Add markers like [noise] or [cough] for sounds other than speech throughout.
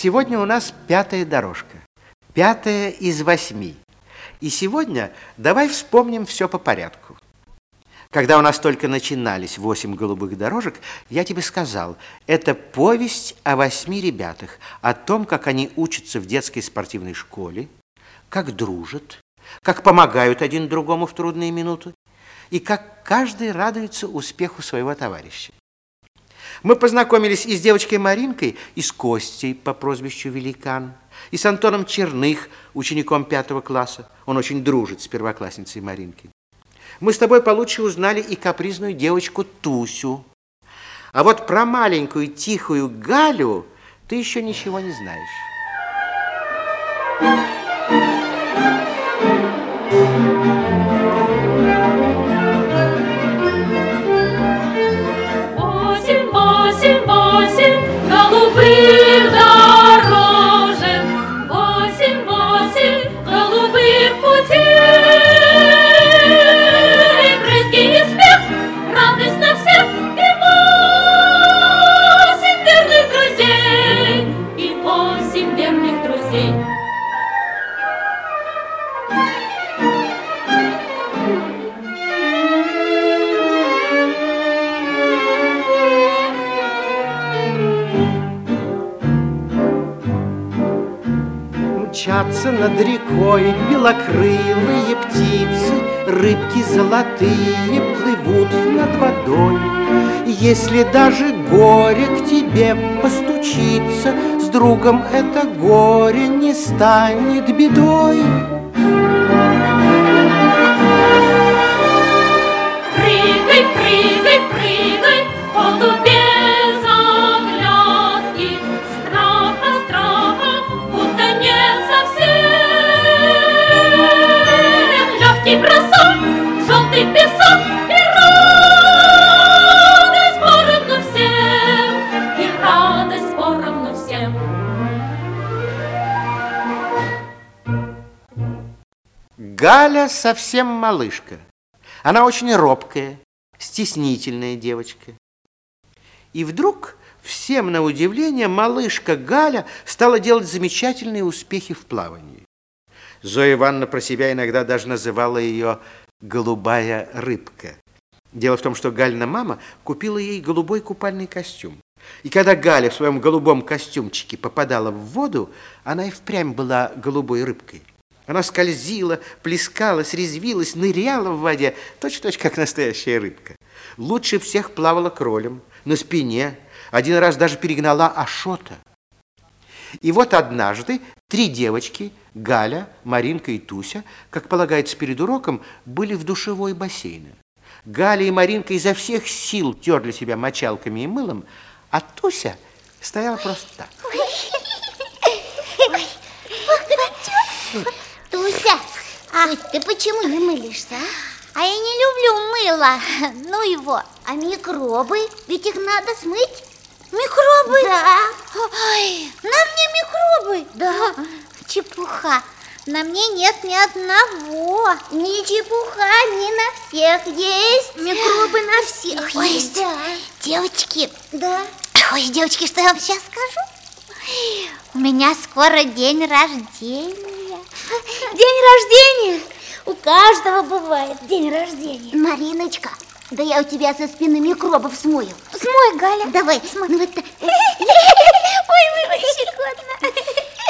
Сегодня у нас пятая дорожка. Пятая из восьми. И сегодня давай вспомним все по порядку. Когда у нас только начинались восемь голубых дорожек, я тебе сказал, это повесть о восьми ребятах, о том, как они учатся в детской спортивной школе, как дружат, как помогают один другому в трудные минуты, и как каждый радуется успеху своего товарища. Мы познакомились и с девочкой Маринкой, и с Костей по прозвищу Великан, и с Антоном Черных, учеником пятого класса. Он очень дружит с первоклассницей Маринкой. Мы с тобой получше узнали и капризную девочку Тусю. А вот про маленькую тихую Галю ты еще ничего не знаешь. Мчатся над рекой белокрылые птицы, Рыбки золотые плывут над водой. Если даже горе к тебе постучится, С другом это горе не станет бедой. Совсем малышка. Она очень робкая, стеснительная девочка. И вдруг, всем на удивление, малышка Галя стала делать замечательные успехи в плавании. Зоя Ивановна про себя иногда даже называла ее «голубая рыбка». Дело в том, что Галина мама купила ей голубой купальный костюм. И когда Галя в своем голубом костюмчике попадала в воду, она и впрямь была голубой рыбкой. Она скользила, плескалась, резвилась, ныряла в воде, точь-в-точь, -точь, как настоящая рыбка. Лучше всех плавала кролем, на спине. Один раз даже перегнала Ашота. И вот однажды три девочки, Галя, Маринка и Туся, как полагается перед уроком, были в душевой бассейне. Галя и Маринка изо всех сил терли себя мочалками и мылом, а Туся стояла просто так. Ой. Ой. Туся, а ты почему не мылишься, а? А я не люблю мыло. [laughs] Ну его. А микробы? Ведь их надо смыть. Микробы? Да. Ой, на мне микробы? Да. Чепуха. На мне нет ни одного. Не чепуха, не на всех есть. Микробы на всех Ой, есть. Да. Девочки. Да. Ой, девочки, что я вам сейчас скажу? У меня скоро день рождения. День рождения! У каждого бывает день рождения. Мариночка, да я у тебя со спины микробов смою. Смой, Галя. Давай, смой. Ну, вот [laughs] Ой, вы щекотно.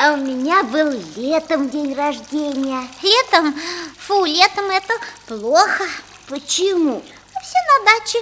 А у меня был летом день рождения. Летом? Фу, летом это плохо. Почему? Все на даче.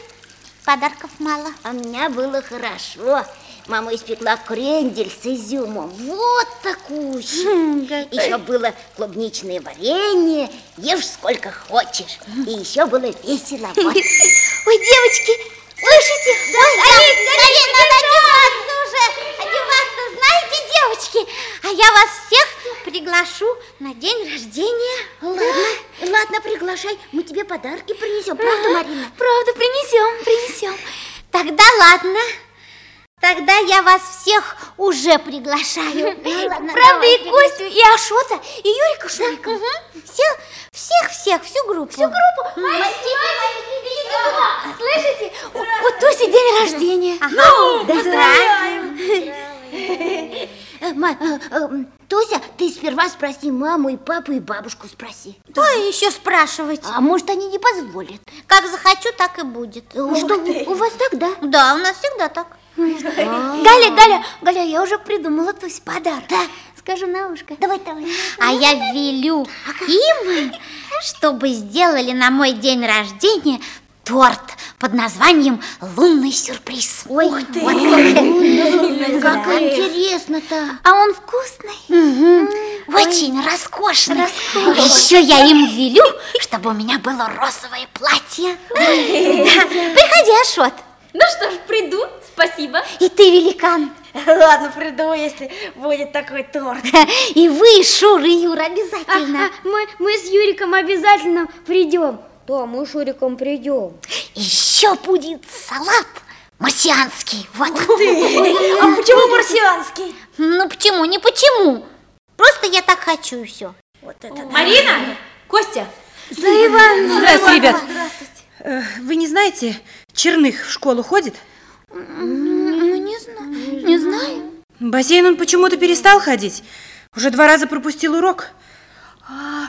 Подарков мало. А у меня было хорошо. Мама испекла крендель с изюмом. Вот такую. Хм, еще было клубничное варенье. Ешь сколько хочешь. И еще было весело. [laughs] Вот. Ой, девочки, слышите? Да, Ой, скорее, скорее, надо одеваться уже. Одеваться, знаете, девочки? А я вас всех приглашу на день рождения. Ладно, [gasps] ладно, приглашай. Мы тебе подарки принесем. Правда, Марина? Правда, принесем, принесем. Тогда ладно. Тогда я вас всех уже приглашаю. [laughs] Правда, и Костю, и Ашота, и Юрика Шурика. Всех, всех, всех, всю группу. Всю группу? Слышите? У, Туси день рождения. Ну, поздравляем. Ты сперва спроси маму и папу и бабушку спроси. Что еще спрашивать? А может, они не позволят? Как захочу, так и будет. Э, Что, у вас так, да? Да, у нас всегда так. Галя, Галя, Галя, я уже придумала Тусь подарок. Да. Скажу на ушко. Давай, давай. А я велю им, чтобы сделали на мой день рождения торт под названием «Лунный сюрприз». Ой, Ух ты! Вот как интересно-то. А он вкусный? Угу. Очень роскошный. роскошный. Еще я им велю, чтобы у меня было розовое платье. Да. Приходи, Ашот. Ну что ж, приду, спасибо. И ты великан. Ладно, приду, если будет такой торт. [laughs] И вы, Шура и Юра, обязательно. А, а, мы, мы с Юриком обязательно придем. Да, мы с Шуриком придем. Еще будет салат марсианский. Вот. А почему марсианский? Ну почему, не почему. Просто я так хочу и все. Вот это да. Марина, Костя. Зоя Ивановна. Здравствуйте, ребят. Здравствуйте. Э, вы не знаете, Черных в школу ходит? Ну, не знаю. Не знаю. бассейн он почему-то перестал ходить. Уже два раза пропустил урок. А,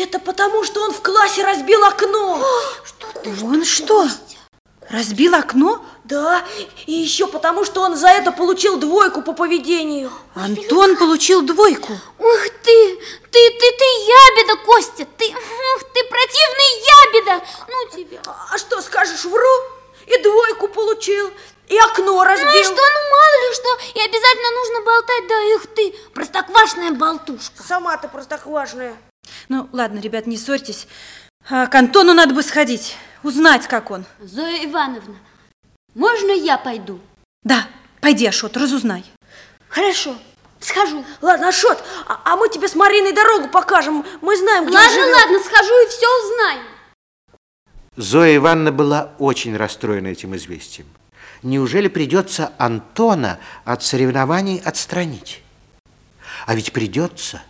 это потому, что он в классе разбил окно. О, что ты, он что? что? Разбил окно? Да, и еще потому, что он за это получил двойку по поведению. Антон получил двойку. Ух ты, ты, ты, ты ябеда, Костя, ты, ух ты, противный ябеда. Ну тебя. А что скажешь, вру? И двойку получил, и окно разбил. Ну и что, ну мало ли что, и обязательно нужно болтать, да их ты, простоквашная болтушка. Сама ты простоквашная. Ну, ладно, ребят, не ссорьтесь. А к Антону надо бы сходить, узнать, как он. Зоя Ивановна, можно я пойду? Да, пойди, Ашот, разузнай. Хорошо, схожу. Ладно, Ашот, а, а мы тебе с Мариной дорогу покажем. Мы знаем, где Ладно, ладно, схожу и все узнаю. Зоя Ивановна была очень расстроена этим известием. Неужели придется Антона от соревнований отстранить? А ведь придется.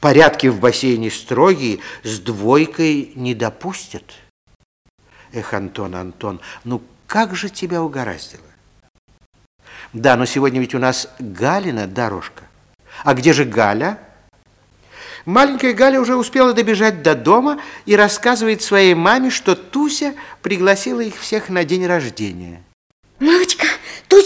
Порядки в бассейне строгие, с двойкой не допустят. Эх, Антон, Антон, ну как же тебя угораздило? Да, но сегодня ведь у нас Галина дорожка. А где же Галя? Маленькая Галя уже успела добежать до дома и рассказывает своей маме, что Туся пригласила их всех на день рождения.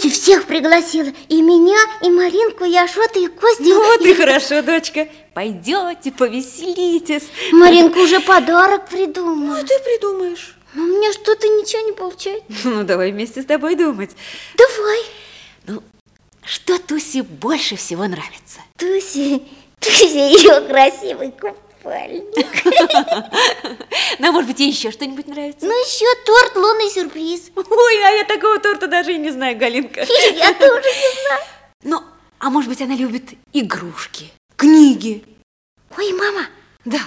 Туся всех пригласила. И меня, и Маринку, и Ашота, и Костю. Ну вот и хорошо, дочка. Пойдете, повеселитесь. Маринка уже подарок придумала. Ну, ты придумаешь. Но у меня что-то ничего не получается. Ну, давай вместе с тобой думать. Давай. Ну, что Тусе больше всего нравится? Тусе, Тусе ее красивый купальник. [laughs] Ну, а может быть, ей еще что-нибудь нравится? Ну, еще торт лунный сюрприз. Ой, а я такого торта даже и не знаю, Галинка. [laughs] Я тоже не знаю. Ну, а может быть, она любит игрушки, книги. Ой, мама. Да.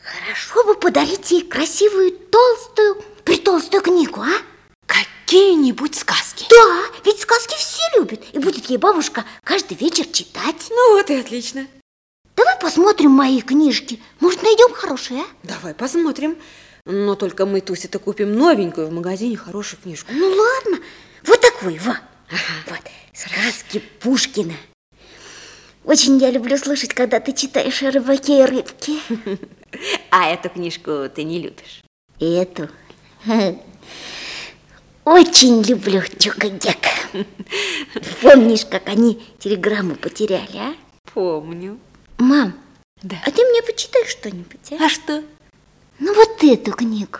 Хорошо бы подарить ей красивую толстую, притолстую книгу, а? Какие-нибудь сказки. Да, ведь сказки все любят. И будет ей бабушка каждый вечер читать. Ну вот и отлично. Посмотрим мои книжки. Может, найдем хорошие, а? Давай посмотрим. Но только мы Тусе-то купим новенькую в магазине хорошую книжку. Ну ладно, вот такую, во. Ага. Вот, сказки Пушкина. Очень я люблю слушать, когда ты читаешь о рыбаке и рыбке. [laughs] А эту книжку ты не любишь? Эту? [laughs] Очень люблю Чука-Гек. [laughs] Помнишь, как они телеграмму потеряли, а? Помню. Мам, да. а ты мне почитай что-нибудь, а? А что? Ну вот эту книгу.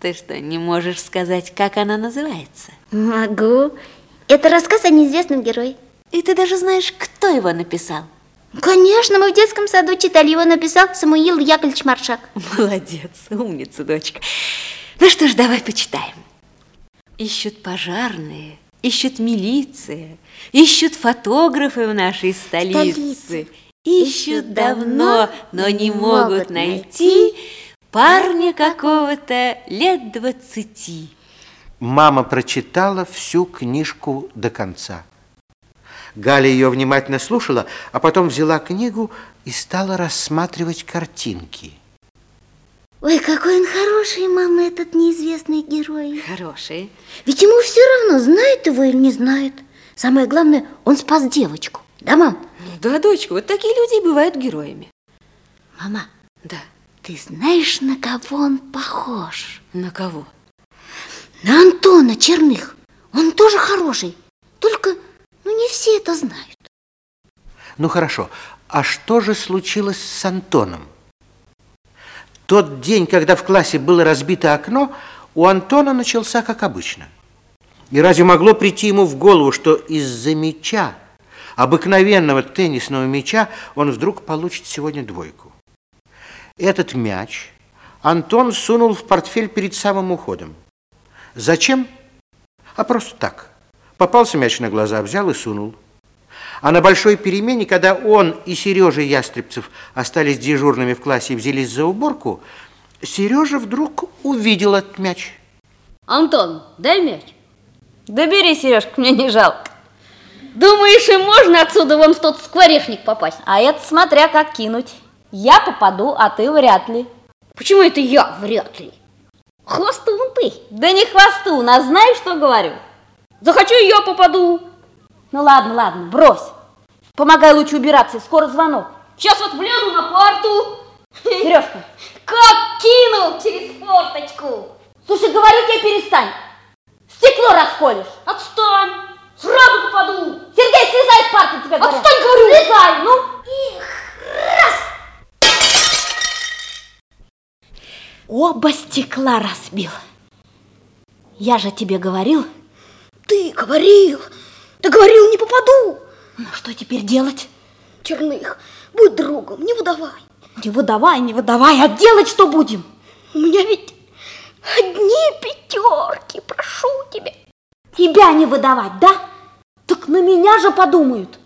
Ты что, не можешь сказать, как она называется? Могу. Это рассказ о неизвестном герое. И ты даже знаешь, кто его написал? Конечно, мы в детском саду читали. Его написал Самуил Яковлевич Маршак. [laughs] Молодец, умница, дочка. Ну что ж, давай почитаем. Ищут пожарные, ищут милиция, ищут фотографы в нашей столице. столице. Ищут давно, но не могут найти парня какого-то лет двадцати. Мама прочитала всю книжку до конца. Галя ее внимательно слушала, а потом взяла книгу и стала рассматривать картинки. Ой, какой он хороший, мама, этот неизвестный герой. Хороший. Ведь ему все равно, знает его или не знает. Самое главное, он спас девочку. Да, мам? Да, дочка, вот такие люди и бывают героями. Мама, Да. ты знаешь, на кого он похож? На кого? На Антона Черных. Он тоже хороший. Только, ну, не все это знают. Ну хорошо, а что же случилось с Антоном? Тот день, когда в классе было разбито окно, у Антона начался как обычно. И разве могло прийти ему в голову, что из-за мяча, обыкновенного теннисного мяча, он вдруг получит сегодня двойку? Этот мяч Антон сунул в портфель перед самым уходом. Зачем? А просто так. Попался мяч на глаза, взял и сунул. А на большой перемене, когда он и Сережа Ястребцев остались дежурными в классе и взялись за уборку, Сережа вдруг увидел этот мяч. Антон, дай мяч. Да бери, Сережка, мне не жалко. Думаешь, и можно отсюда вон в тот скворечник попасть? А это смотря как кинуть. Я попаду, а ты вряд ли. Почему это я вряд ли? Хвостун ты. Да не хвосту, а знаешь, что говорю? Захочу, я попаду. Ну ладно, ладно, брось. Помогай лучше убираться, скоро звонок. Сейчас вот влезу на парту. Сережка, [laughs] Как кинул через форточку. слушай, говорю тебе, перестань. Стекло расколешь. Отстань. Сразу попаду. Сергей, слезай с парты, тебе говорят. Отстань, говорю. Слезай, ну. Оба стекла разбил. Я же тебе говорил. Ты говорил, ты говорил, не попаду. Ну что теперь делать? Черных, будь другом, не выдавай. Не выдавай, не выдавай, а делать что будем? У меня ведь одни пятерки, прошу тебя. Тебя не выдавать, да? Так на меня же подумают.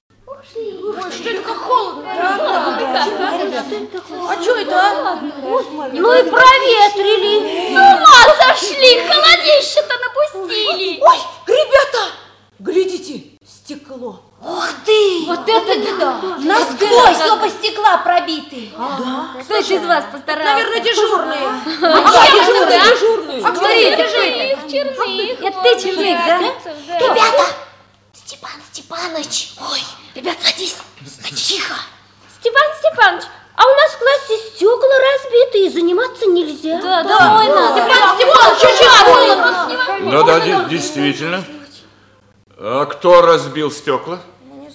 Ну и проветрили. С ума сошли, холодище-то напустили. Ой, ребята, глядите, стекло. Вот это да. Насквозь оба стекла пробиты. Кто это из вас постарался? Наверное, дежурные. дежурный? А кто это? Черных, черных. Это ты, Черных, да? Ребята! Степан Степаныч! Ой, ребят, садись. Тихо. Степан Степанович, а у нас в классе стекла разбиты и заниматься нельзя. Да, домой надо. Степан Степанович, чуть-чуть. Ну да, де- действительно. А кто разбил стекла?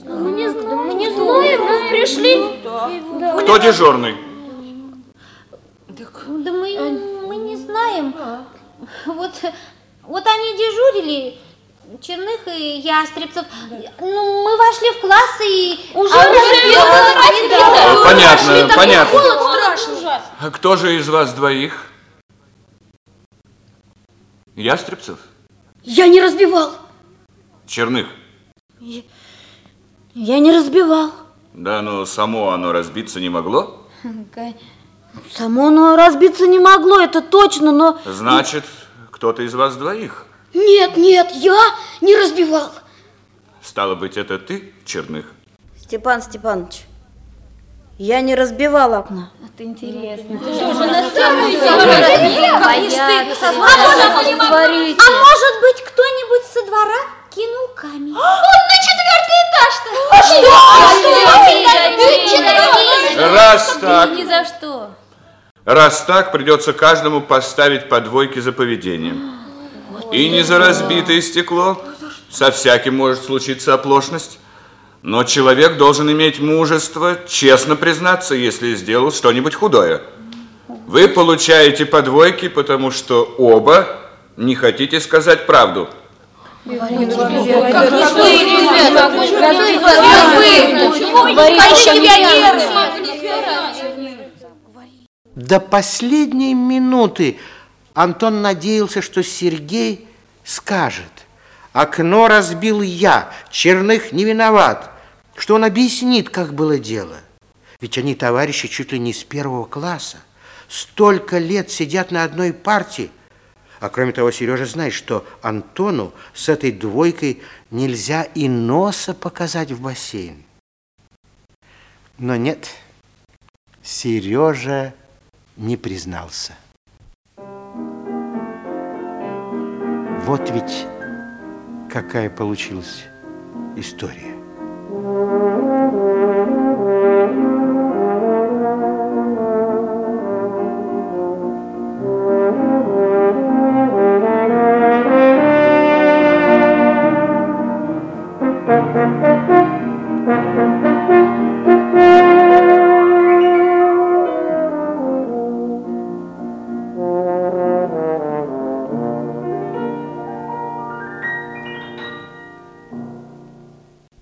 Мы не знаем, мы не знаем, мы пришли. Кто дежурный? Да мы, мы не знаем. Вот, вот они дежурили, Черных и Ястребцев. Ну, мы вошли в класс и... Уже, А, Понятно, понятно. А кто же из вас двоих? Ястребцев? Я не разбивал. Черных? Я не разбивал. Да, но само оно разбиться не могло. Само оно разбиться не могло, это точно, но... Значит, кто-то из вас двоих. Нет, нет, я не разбивал. Стало быть, это ты, Черных? Степан Степанович, я не разбивал окна. А может быть, кто-нибудь со двора кинул камень? Раз так, Ни за что. раз так, придется каждому поставить по двойке за поведение. И не за разбитое стекло. Со всяким может случиться оплошность. Но человек должен иметь мужество честно признаться, если сделал что-нибудь худое. Вы получаете по двойке, потому что оба не хотите сказать правду. До последней минуты Антон надеялся, что Сергей скажет. Окно разбил я, Черных не виноват, что он объяснит, как было дело. Ведь они товарищи чуть ли не с первого класса. Столько лет сидят на одной партии. А кроме того, Сережа знает, что Антону с этой двойкой нельзя и носа показать в бассейн. Но нет, Сережа не признался. Вот ведь какая получилась история.